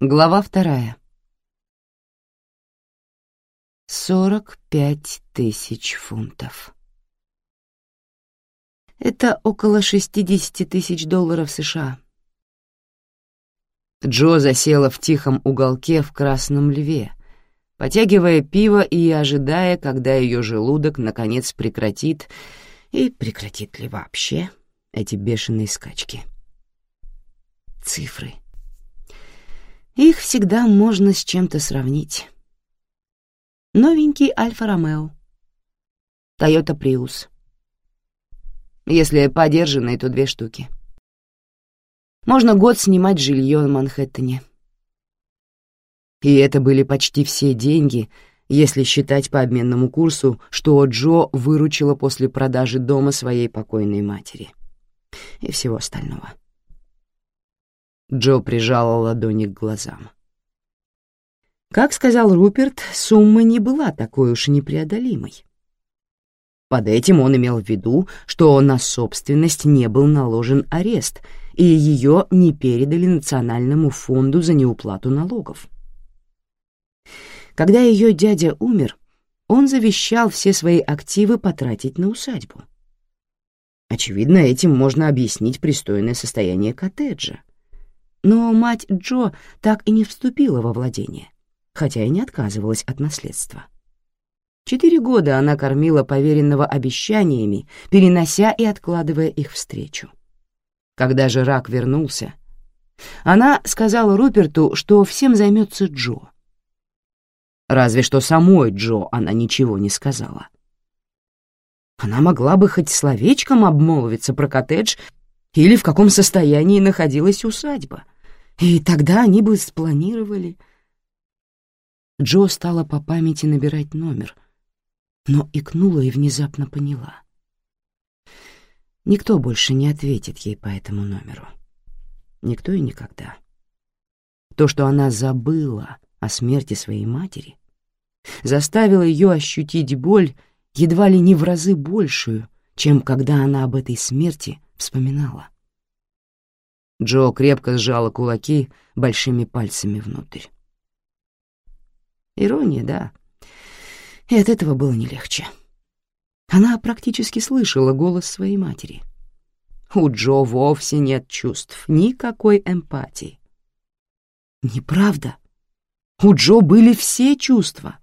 Глава вторая. Сорок пять тысяч фунтов. Это около шестидесяти тысяч долларов США. Джо засела в тихом уголке в Красном Льве, потягивая пиво и ожидая, когда ее желудок наконец прекратит, и прекратит ли вообще эти бешеные скачки. Цифры — их всегда можно с чем-то сравнить. Новенький Альфа-Ромео. Тойота Приус. Если подержанные, то две штуки. Можно год снимать жилье на Манхэттене. И это были почти все деньги, если считать по обменному курсу, что Джо выручила после продажи дома своей покойной матери. И всего остального. Джо прижала ладони к глазам. Как сказал Руперт, сумма не была такой уж непреодолимой. Под этим он имел в виду, что на собственность не был наложен арест, и ее не передали Национальному фонду за неуплату налогов. Когда ее дядя умер, он завещал все свои активы потратить на усадьбу. Очевидно, этим можно объяснить пристойное состояние коттеджа. Но мать Джо так и не вступила во владение, хотя и не отказывалась от наследства. Четыре года она кормила поверенного обещаниями, перенося и откладывая их встречу. Когда же рак вернулся, она сказала Руперту, что всем займется Джо. Разве что самой Джо она ничего не сказала. Она могла бы хоть словечком обмолвиться про коттедж или в каком состоянии находилась усадьба. И тогда они бы спланировали... Джо стала по памяти набирать номер, но икнула и внезапно поняла. Никто больше не ответит ей по этому номеру. Никто и никогда. То, что она забыла о смерти своей матери, заставило ее ощутить боль едва ли не в разы большую, чем когда она об этой смерти вспоминала. Джо крепко сжала кулаки большими пальцами внутрь. Ирония, да. И от этого было не легче. Она практически слышала голос своей матери. У Джо вовсе нет чувств, никакой эмпатии. Неправда. У Джо были все чувства.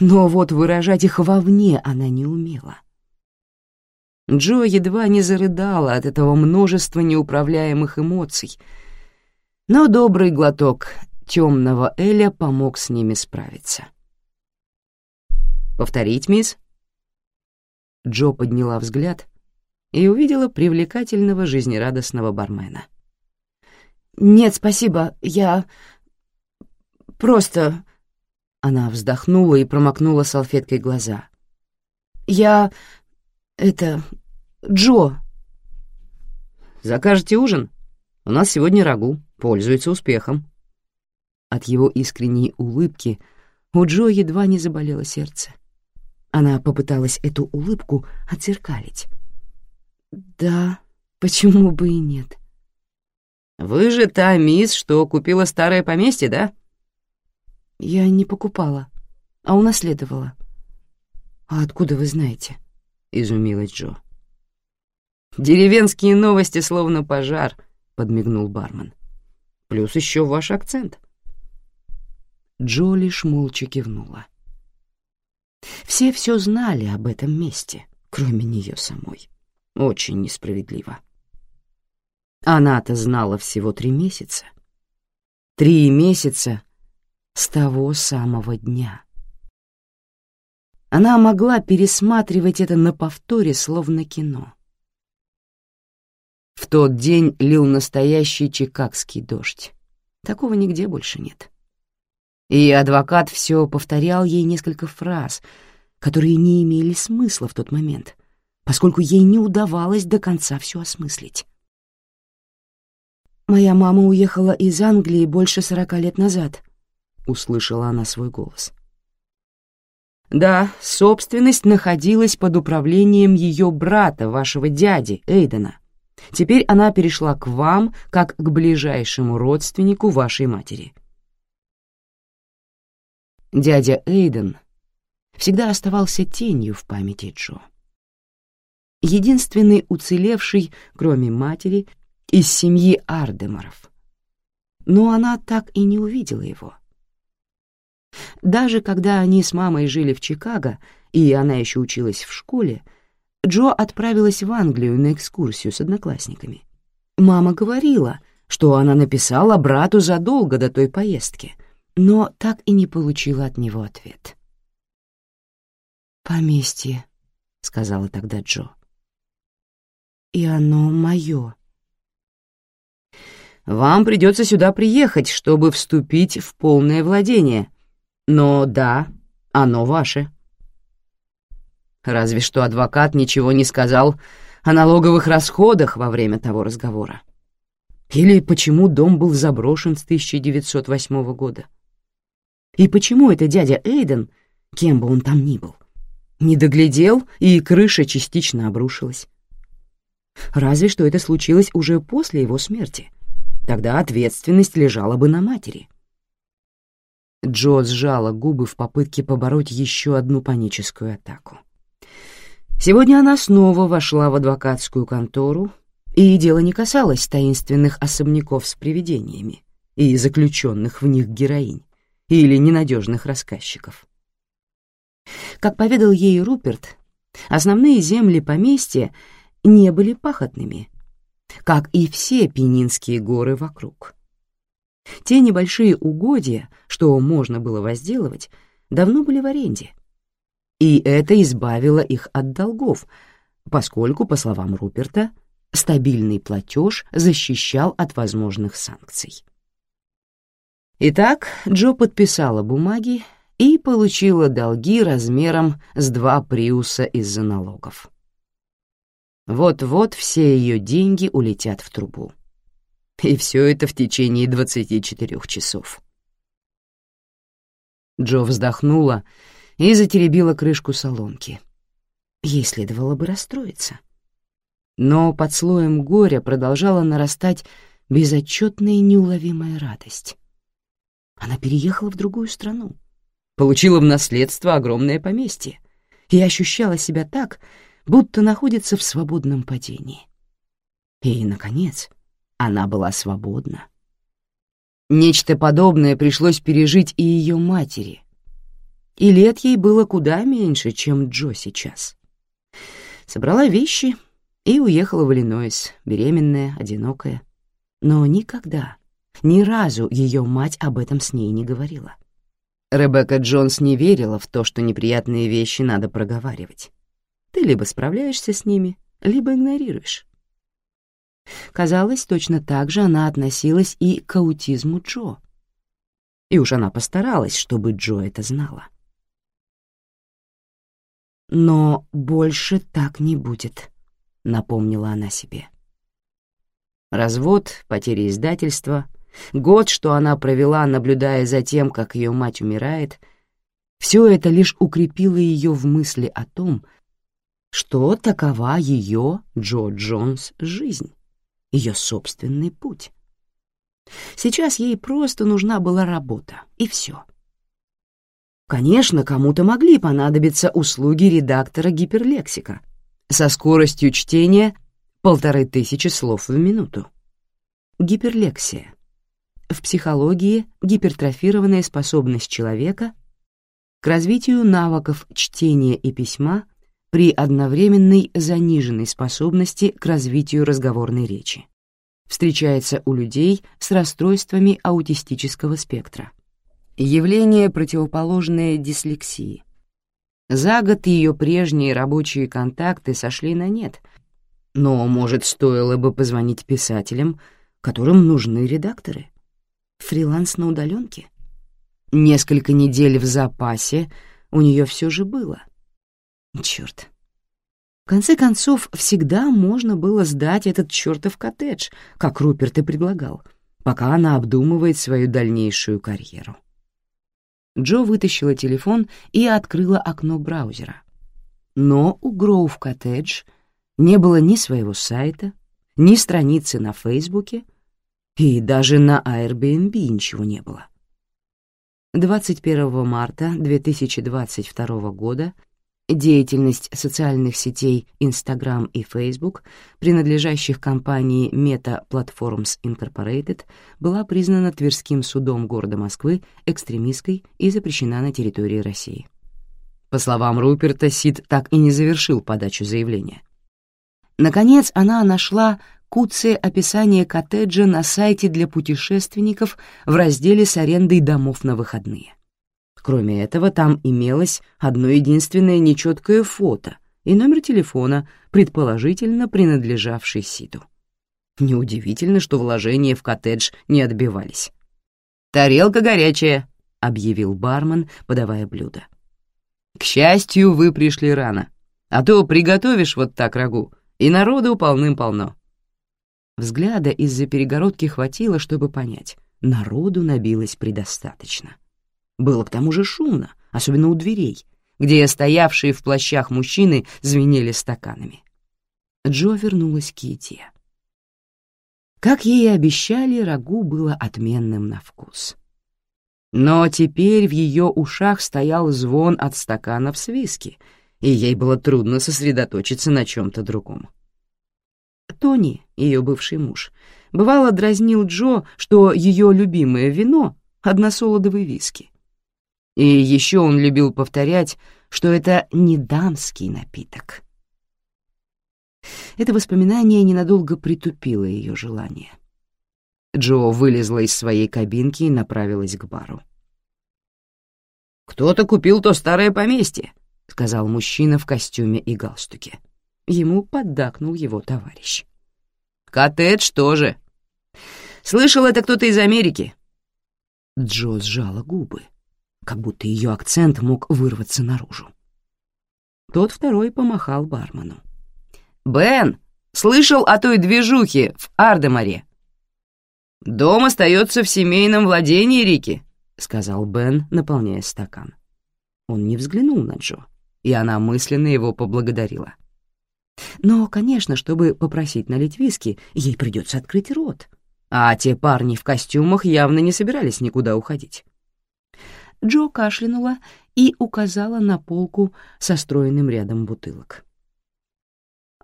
Но вот выражать их вовне она не умела. Джо едва не зарыдала от этого множества неуправляемых эмоций, но добрый глоток темного Эля помог с ними справиться. «Повторить, мисс?» Джо подняла взгляд и увидела привлекательного жизнерадостного бармена. «Нет, спасибо, я... просто...» Она вздохнула и промокнула салфеткой глаза. «Я... Это... Джо. Закажете ужин? У нас сегодня рагу. Пользуется успехом. От его искренней улыбки у Джо едва не заболело сердце. Она попыталась эту улыбку отзеркалить. «Да, почему бы и нет?» «Вы же та мисс, что купила старое поместье, да?» «Я не покупала, а унаследовала». «А откуда вы знаете?» изумилась Джо. «Деревенские новости словно пожар», — подмигнул бармен. «Плюс еще ваш акцент». Джо лишь молча кивнула. Все все знали об этом месте, кроме нее самой. Очень несправедливо. Она-то знала всего три месяца. Три месяца с того самого дня. Она могла пересматривать это на повторе, словно кино. В тот день лил настоящий чикагский дождь. Такого нигде больше нет. И адвокат все повторял ей несколько фраз, которые не имели смысла в тот момент, поскольку ей не удавалось до конца все осмыслить. «Моя мама уехала из Англии больше сорока лет назад», — услышала она свой голос. Да, собственность находилась под управлением ее брата, вашего дяди, Эйдена. Теперь она перешла к вам, как к ближайшему родственнику вашей матери. Дядя Эйден всегда оставался тенью в памяти Джо. Единственный уцелевший, кроме матери, из семьи Ардемаров. Но она так и не увидела его. Даже когда они с мамой жили в Чикаго, и она еще училась в школе, Джо отправилась в Англию на экскурсию с одноклассниками. Мама говорила, что она написала брату задолго до той поездки, но так и не получила от него ответ. «Поместье», — сказала тогда Джо. «И оно мое». «Вам придется сюда приехать, чтобы вступить в полное владение. Но да, оно ваше». Разве что адвокат ничего не сказал о налоговых расходах во время того разговора. Или почему дом был заброшен с 1908 года. И почему это дядя Эйден, кем бы он там ни был, не доглядел, и крыша частично обрушилась. Разве что это случилось уже после его смерти. Тогда ответственность лежала бы на матери. Джо сжала губы в попытке побороть еще одну паническую атаку. Сегодня она снова вошла в адвокатскую контору, и дело не касалось таинственных особняков с привидениями и заключенных в них героинь или ненадежных рассказчиков. Как поведал ей Руперт, основные земли поместья не были пахотными, как и все Пенинские горы вокруг. Те небольшие угодья, что можно было возделывать, давно были в аренде — и это избавило их от долгов, поскольку, по словам Руперта, стабильный платеж защищал от возможных санкций. Итак, Джо подписала бумаги и получила долги размером с два приуса из-за налогов. Вот-вот все ее деньги улетят в трубу. И все это в течение 24 часов. Джо вздохнула и затеребила крышку солонки. Ей следовало бы расстроиться. Но под слоем горя продолжала нарастать безотчетная неуловимая радость. Она переехала в другую страну, получила в наследство огромное поместье и ощущала себя так, будто находится в свободном падении. И, наконец, она была свободна. Нечто подобное пришлось пережить и ее матери, и лет ей было куда меньше, чем Джо сейчас. Собрала вещи и уехала в Иллинойс, беременная, одинокая. Но никогда, ни разу ее мать об этом с ней не говорила. Ребекка Джонс не верила в то, что неприятные вещи надо проговаривать. Ты либо справляешься с ними, либо игнорируешь. Казалось, точно так же она относилась и к аутизму Джо. И уж она постаралась, чтобы Джо это знала. «Но больше так не будет», — напомнила она себе. Развод, потеря издательства, год, что она провела, наблюдая за тем, как ее мать умирает, все это лишь укрепило ее в мысли о том, что такова ее, Джо Джонс, жизнь, ее собственный путь. Сейчас ей просто нужна была работа, и все. Конечно, кому-то могли понадобиться услуги редактора гиперлексика со скоростью чтения полторы тысячи слов в минуту. Гиперлексия. В психологии гипертрофированная способность человека к развитию навыков чтения и письма при одновременной заниженной способности к развитию разговорной речи. Встречается у людей с расстройствами аутистического спектра явление, противоположное дислексии. За год ее прежние рабочие контакты сошли на нет, но, может, стоило бы позвонить писателям, которым нужны редакторы? Фриланс на удаленке? Несколько недель в запасе у нее все же было. Черт. В конце концов, всегда можно было сдать этот чертов коттедж, как Руперт и предлагал, пока она обдумывает свою дальнейшую карьеру. Джо вытащила телефон и открыла окно браузера. Но у Гроув Коттедж не было ни своего сайта, ни страницы на Фейсбуке, и даже на Airbnb ничего не было. 21 марта 2022 года деятельность социальных сетей Instagram и Facebook, принадлежащих компании Meta Platforms Incorporated, была признана Тверским судом города Москвы экстремистской и запрещена на территории России. По словам Руперта, Сид так и не завершил подачу заявления. Наконец, она нашла куцее описание коттеджа на сайте для путешественников в разделе с арендой домов на выходные. Кроме этого, там имелось одно единственное нечеткое фото и номер телефона, предположительно принадлежавший Сиду. Неудивительно, что вложения в коттедж не отбивались. «Тарелка горячая», — объявил бармен, подавая блюдо. «К счастью, вы пришли рано, а то приготовишь вот так рагу, и народу полным-полно». Взгляда из-за перегородки хватило, чтобы понять, народу набилось предостаточно. Было к тому же шумно, особенно у дверей, где стоявшие в плащах мужчины звенели стаканами. Джо вернулась к еде. Как ей и обещали, рагу было отменным на вкус. Но теперь в ее ушах стоял звон от стаканов с виски, и ей было трудно сосредоточиться на чем-то другом. Тони, ее бывший муж, бывало дразнил Джо, что ее любимое вино — односолодовый виски. И еще он любил повторять, что это не дамский напиток. Это воспоминание ненадолго притупило ее желание. Джо вылезла из своей кабинки и направилась к бару. «Кто-то купил то старое поместье», — сказал мужчина в костюме и галстуке. Ему поддакнул его товарищ. «Коттедж тоже. Слышал, это кто-то из Америки». Джо сжала губы, как будто ее акцент мог вырваться наружу. Тот второй помахал бармену. «Бен, слышал о той движухе в Ардемаре?» «Дом остается в семейном владении Рики», — сказал Бен, наполняя стакан. Он не взглянул на Джо, и она мысленно его поблагодарила. Но, конечно, чтобы попросить налить виски, ей придется открыть рот. А те парни в костюмах явно не собирались никуда уходить. Джо кашлянула и указала на полку со стройным рядом бутылок.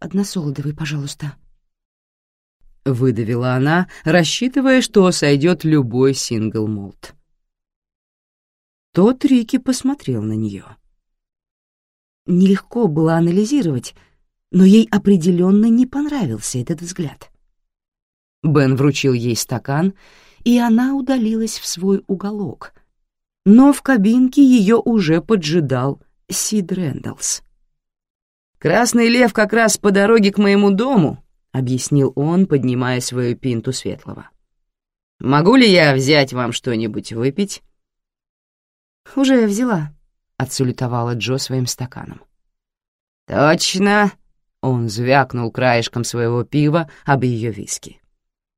«Односолодовый, пожалуйста». Выдавила она, рассчитывая, что сойдет любой сингл-молт. Тот Рики посмотрел на нее. Нелегко было анализировать, но ей определенно не понравился этот взгляд. Бен вручил ей стакан, и она удалилась в свой уголок, но в кабинке ее уже поджидал Сид Рэндаллс. «Красный лев как раз по дороге к моему дому», — объяснил он, поднимая свою пинту светлого. «Могу ли я взять вам что-нибудь выпить?» «Уже взяла», — отсулетовала Джо своим стаканом. «Точно», он звякнул краешком своего пива об ее виски.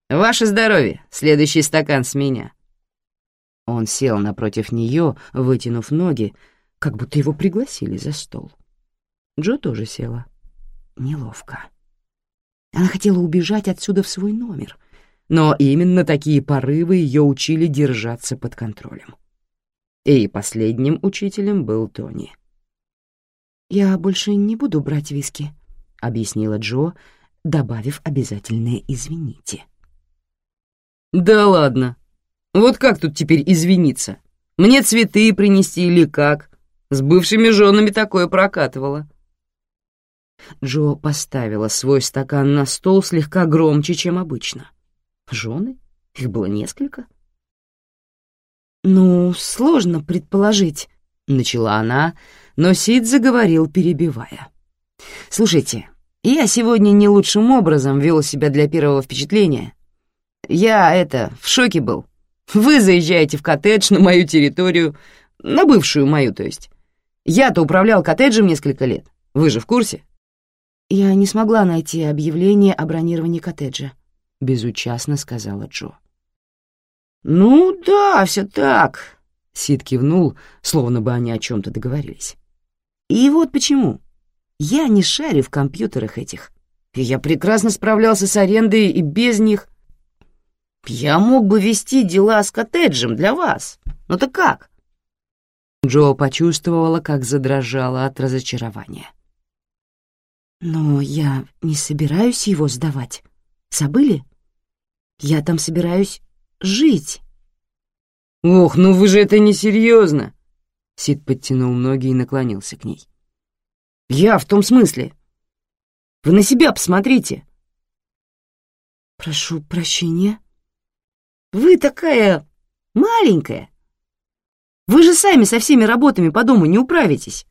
«Ваше здоровье! Следующий стакан с меня!» Он сел напротив нее, вытянув ноги, как будто его пригласили за стол. Джо тоже села. Неловко. Она хотела убежать отсюда в свой номер, но именно такие порывы ее учили держаться под контролем. И последним учителем был Тони. «Я больше не буду брать виски», — объяснила Джо, добавив обязательное «извините». «Да ладно. Вот как тут теперь извиниться? Мне цветы принести или как? С бывшими женами такое прокатывало». Джо поставила свой стакан на стол слегка громче, чем обычно. Жены? Их было несколько. «Ну, сложно предположить», — начала она, но Сид заговорил, перебивая. «Слушайте, я сегодня не лучшим образом вел себя для первого впечатления. Я, это, в шоке был. Вы заезжаете в коттедж на мою территорию, на бывшую мою, то есть. Я-то управлял коттеджем несколько лет. Вы же в курсе?» «Я не смогла найти объявление о бронировании коттеджа», — безучастно сказала Джо. «Ну да, все так. Сид кивнул, словно бы они о чем-то договорились. «И вот почему. Я не шарю в компьютерах этих. Я прекрасно справлялся с арендой и без них. Я мог бы вести дела с коттеджем для вас. Ну так как?» Джо почувствовала, как задрожала от разочарования. «Но я не собираюсь его сдавать. Забыли? Я там собираюсь жить». «Ох, ну вы же это несерьезно!» Сид подтянул ноги и наклонился к ней. «Я в том смысле. Вы на себя посмотрите!» «Прошу прощения». «Вы такая маленькая. Вы же сами со всеми работами по дому не управитесь.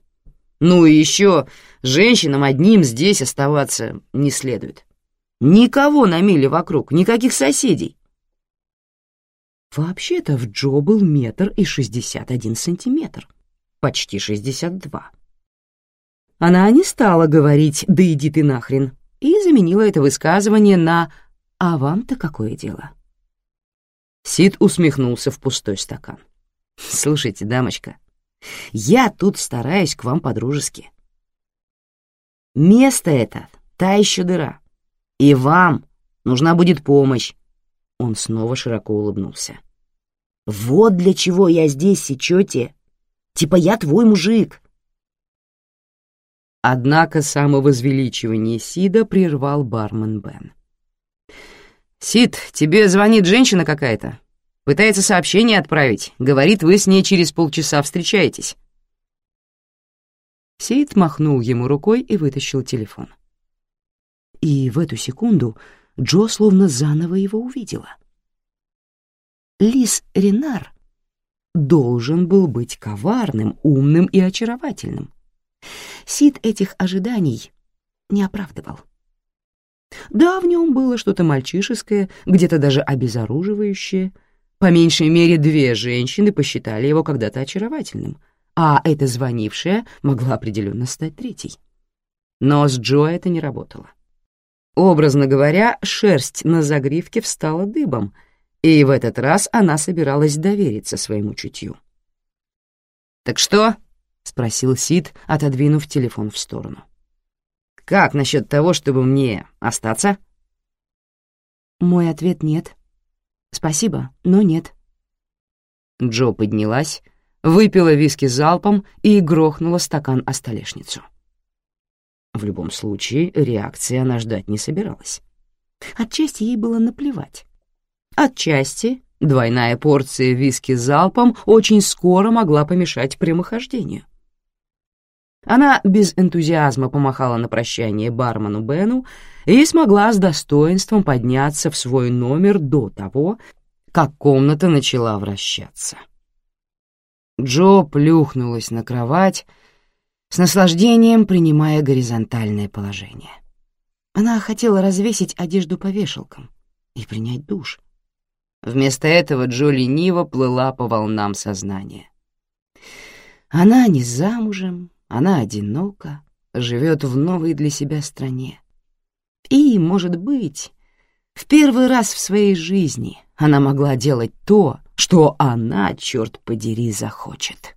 Ну и еще женщинам одним здесь оставаться не следует. Никого на миле вокруг, никаких соседей. Вообще-то в Джо был метр и шестьдесят один сантиметр, почти шестьдесят два. Она не стала говорить «да иди ты нахрен» и заменила это высказывание на «а вам-то какое дело?». Сид усмехнулся в пустой стакан. «Слушайте, дамочка, я тут стараюсь к вам по-дружески. Место это та еще дыра, и вам нужна будет помощь, он снова широко улыбнулся. «Вот для чего я здесь, сечете. Типа я твой мужик». Однако самовозвеличивание Сида прервал бармен Бен. «Сид, тебе звонит женщина какая-то. Пытается сообщение отправить. Говорит, вы с ней через полчаса встречаетесь». Сид махнул ему рукой и вытащил телефон. И в эту секунду Джо словно заново его увидела. Лис Ренар должен был быть коварным, умным и очаровательным. Сид этих ожиданий не оправдывал. Да, в нем было что-то мальчишеское, где-то даже обезоруживающее. По меньшей мере две женщины посчитали его когда-то очаровательным, а эта звонившая могла определенно стать третьей. Но с Джо это не работало. Образно говоря, шерсть на загривке встала дыбом, и в этот раз она собиралась довериться своему чутью. «Так что?» — спросил Сид, отодвинув телефон в сторону. «Как насчет того, чтобы мне остаться?» Мой ответ — нет. Спасибо, но нет. Джо поднялась, выпила виски залпом и грохнула стакан о столешницу. В любом случае, реакции она ждать не собиралась. Отчасти ей было наплевать. Отчасти двойная порция виски залпом очень скоро могла помешать прямохождению. Она без энтузиазма помахала на прощание бармену Бену и смогла с достоинством подняться в свой номер до того, как комната начала вращаться. Джо плюхнулась на кровать, с наслаждением принимая горизонтальное положение. Она хотела развесить одежду по вешалкам и принять душ. Вместо этого Джо лениво плыла по волнам сознания. Она не замужем, она одинока, живет в новой для себя стране. И, может быть, в первый раз в своей жизни она могла делать то, что она, черт подери, захочет.